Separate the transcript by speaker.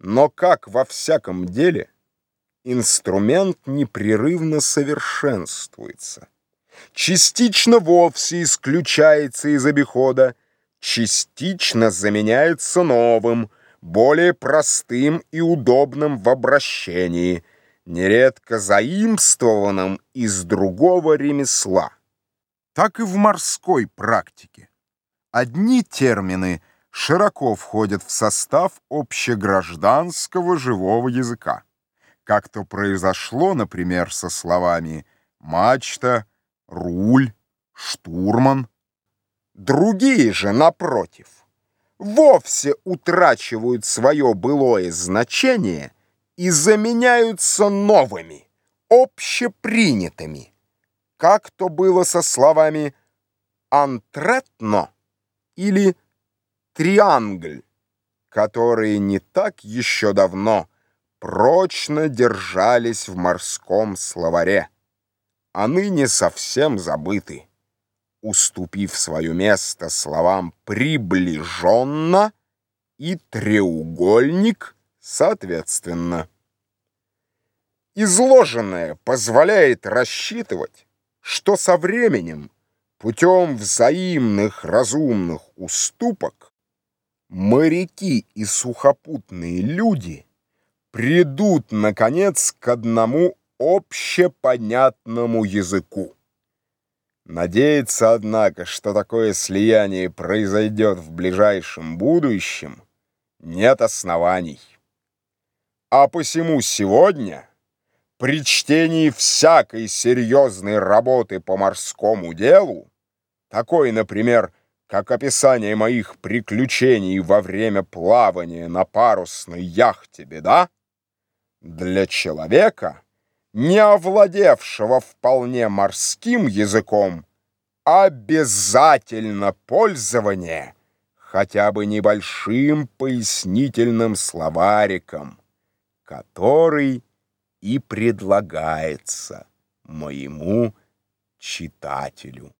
Speaker 1: Но как во всяком деле, инструмент непрерывно совершенствуется. Частично вовсе исключается из обихода, частично заменяется новым, более простым и удобным в обращении, нередко заимствованным из другого ремесла. Так и в морской практике. Одни термины широко входят в состав общегражданского живого языка. Как то произошло, например, со словами «мачта», «руль», «штурман». Другие же, напротив, вовсе утрачивают свое былое значение и заменяются новыми, общепринятыми, как то было со словами «антретно» или «триангль», которые не так еще давно прочно держались в морском словаре, а ныне совсем забыты уступив свое место словам «приближенно» и «треугольник» соответственно. Изложенное позволяет рассчитывать, что со временем, путем взаимных разумных уступок, моряки и сухопутные люди придут, наконец, к одному общепонятному языку. Надеяться, однако, что такое слияние произойдет в ближайшем будущем, нет оснований. А посему сегодня, при чтении всякой серьезной работы по морскому делу, такой, например, как описание моих приключений во время плавания на парусной яхте «Беда», для человека — не овладевшего вполне морским языком, обязательно пользование хотя бы небольшим пояснительным словариком, который и предлагается моему читателю.